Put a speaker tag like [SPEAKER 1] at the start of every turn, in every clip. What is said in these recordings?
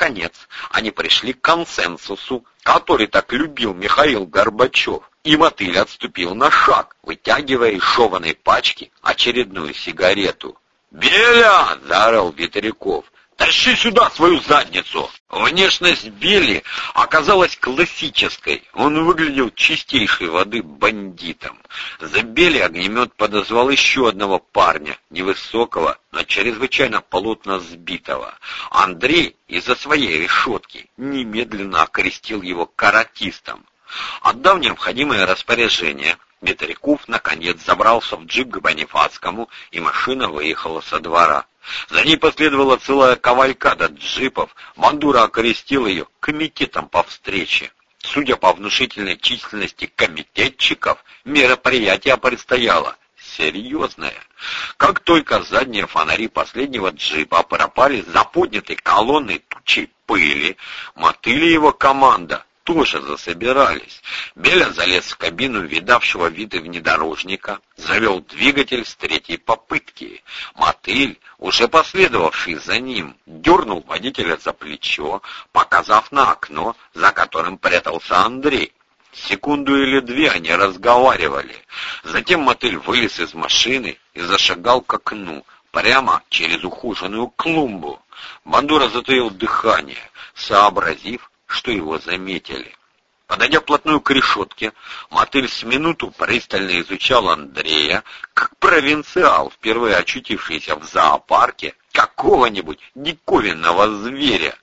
[SPEAKER 1] Наконец, они пришли к консенсусу, который так любил Михаил Горбачев, и мотыль отступил на шаг, вытягивая из шованой пачки очередную сигарету. «Беля!» — заорал Ветряков. Тащи сюда свою задницу!» Внешность Билли оказалась классической. Он выглядел чистейшей воды бандитом. За Билли огнемет подозвал еще одного парня, невысокого, но чрезвычайно полотно сбитого. Андрей из-за своей решетки немедленно окрестил его каратистом. Отдав необходимое распоряжение, Ветряков наконец забрался в джип к Бонифацкому, и машина выехала со двора. За ней последовала целая кавалькада джипов. Мандура окрестил ее комитетом по встрече. Судя по внушительной численности комитетчиков, мероприятие предстояло серьезное. Как только задние фонари последнего джипа пропали за поднятой колонной тучей пыли, мотыли его команда тоже засобирались. Беля залез в кабину видавшего виды внедорожника, завел двигатель с третьей попытки. Мотыль, уже последовавший за ним, дернул водителя за плечо, показав на окно, за которым прятался Андрей. Секунду или две они разговаривали. Затем мотыль вылез из машины и зашагал к окну, прямо через ухоженную клумбу. Бандура затаил дыхание, сообразив, что его заметили. Подойдя вплотную к решетке, мотыль с минуту пристально изучал Андрея, как провинциал, впервые очутившийся в зоопарке какого-нибудь диковинного зверя.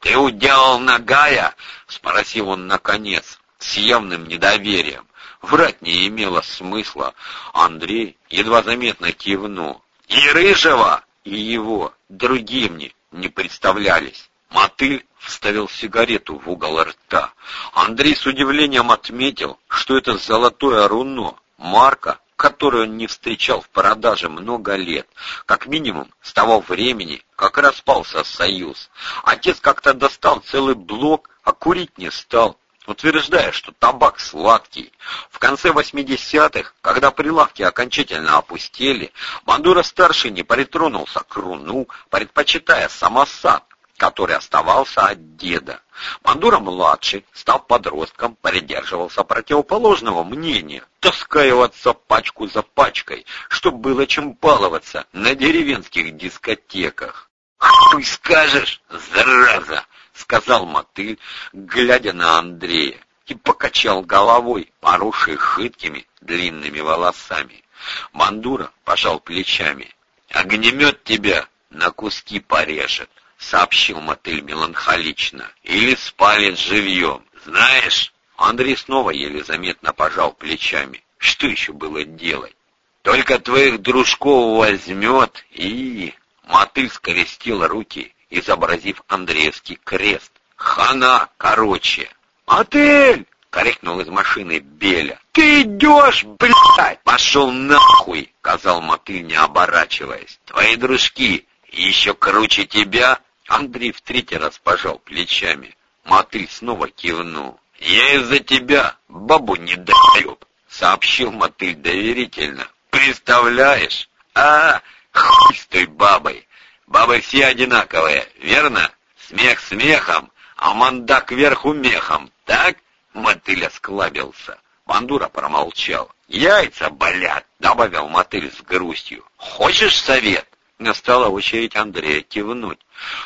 [SPEAKER 1] «Ты уделал нагая?» — спросил он наконец, с явным недоверием. Врать не имело смысла. Андрей едва заметно кивнул. «И рыжего!» И его, другие мне, не представлялись. Мотыль вставил сигарету в угол рта. Андрей с удивлением отметил, что это золотое руно, марка, которую он не встречал в продаже много лет, как минимум с того времени, как распался союз. Отец как-то достал целый блок, а курить не стал, утверждая, что табак сладкий. В конце 80-х, когда прилавки окончательно опустели, Бандура-старший не притронулся к руну, предпочитая самосад, который оставался от деда. Мандура-младший, став подростком, придерживался противоположного мнения, таская отца пачку за пачкой, чтобы было чем баловаться на деревенских дискотеках. «Хуй скажешь, зараза!» — сказал мотыль, глядя на Андрея, и покачал головой, поросшей хыткими длинными волосами. Мандура пожал плечами. «Огнемет тебя на куски порежет!» — сообщил мотыль меланхолично. «Или спалит живьем. Знаешь...» Андрей снова еле заметно пожал плечами. Что еще было делать? Только твоих дружков возьмет и... Мотыль скрестил руки, изобразив Андреевский крест. Хана, короче. «Мотыль!» — крикнул из машины Беля. «Ты идешь, блядь!» «Пошел нахуй!» — сказал Мотыль, не оборачиваясь. «Твои дружки еще круче тебя?» Андрей в третий раз пожал плечами. Мотыль снова кивнул. «Я из-за тебя бабу не даю», — сообщил мотыль доверительно. «Представляешь? А, хуй с той бабой. Бабы все одинаковые, верно? Смех смехом, а мандак кверху мехом, так?» Мотыль осклабился. Бандура промолчал. «Яйца болят», — добавил мотыль с грустью. «Хочешь совет?» Настала очередь Андрея кивнуть.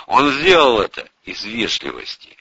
[SPEAKER 1] Он сделал это из вежливости.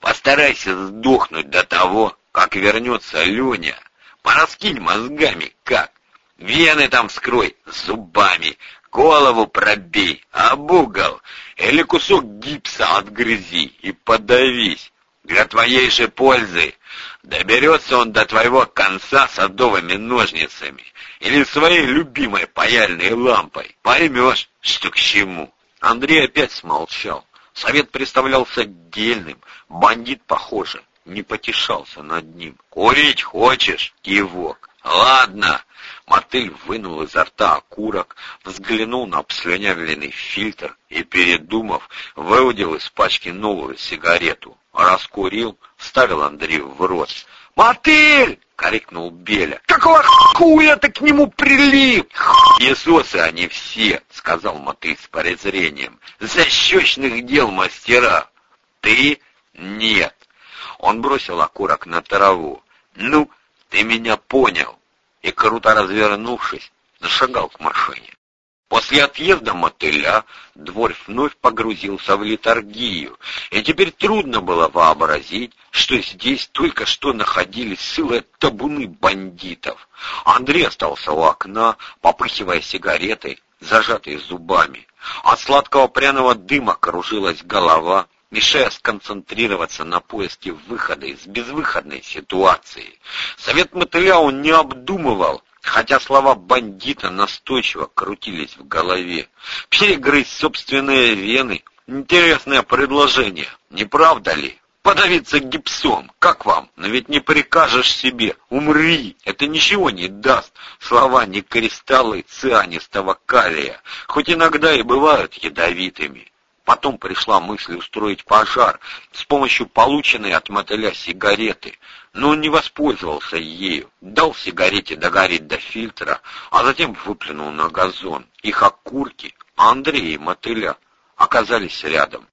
[SPEAKER 1] Постарайся сдохнуть до того, как вернется Леня. Пораскинь мозгами, как. Вены там скрой зубами, голову пробей, об угол, или кусок гипса отгрызи и подавись. Для твоей же пользы доберется он до твоего конца садовыми ножницами или своей любимой паяльной лампой. Поймешь, что к чему. Андрей опять смолчал. Совет представлялся дельным. Бандит, похоже, не потешался над ним. «Курить хочешь?» — кивок. «Ладно». Мотыль вынул изо рта окурок, взглянул на обслюнявленный фильтр и, передумав, выудил из пачки новую сигарету. Раскурил, вставил Андрею в рот. «Мотыль!» — крикнул Беля. «Какого хуя ты к нему прилип?» «Иисусы они все!» — сказал Мотыль с презрением. «Защечных дел мастера!» «Ты? Нет». Он бросил окурок на траву. «Ну, ты меня понял!» И, круто развернувшись, зашагал к машине. После отъезда мотыля Дворф вновь погрузился в литургию, и теперь трудно было вообразить, что здесь только что находились целые табуны бандитов. Андрей остался у окна, попыхивая сигаретой, зажатой зубами. От сладкого пряного дыма кружилась голова, мешая сконцентрироваться на поиске выхода из безвыходной ситуации. Совет мотыля он не обдумывал, хотя слова бандита настойчиво крутились в голове. Перегрызть собственные вены — интересное предложение, не правда ли? Подавиться гипсом, как вам? Но ведь не прикажешь себе, умри, это ничего не даст. Слова не кристаллы цианистого калия, хоть иногда и бывают ядовитыми. Потом пришла мысль устроить пожар с помощью полученной от мотыля сигареты, но он не воспользовался ею, дал сигарете догореть до фильтра, а затем выплюнул на газон. Их окурки, Андрея и мотыля, оказались рядом.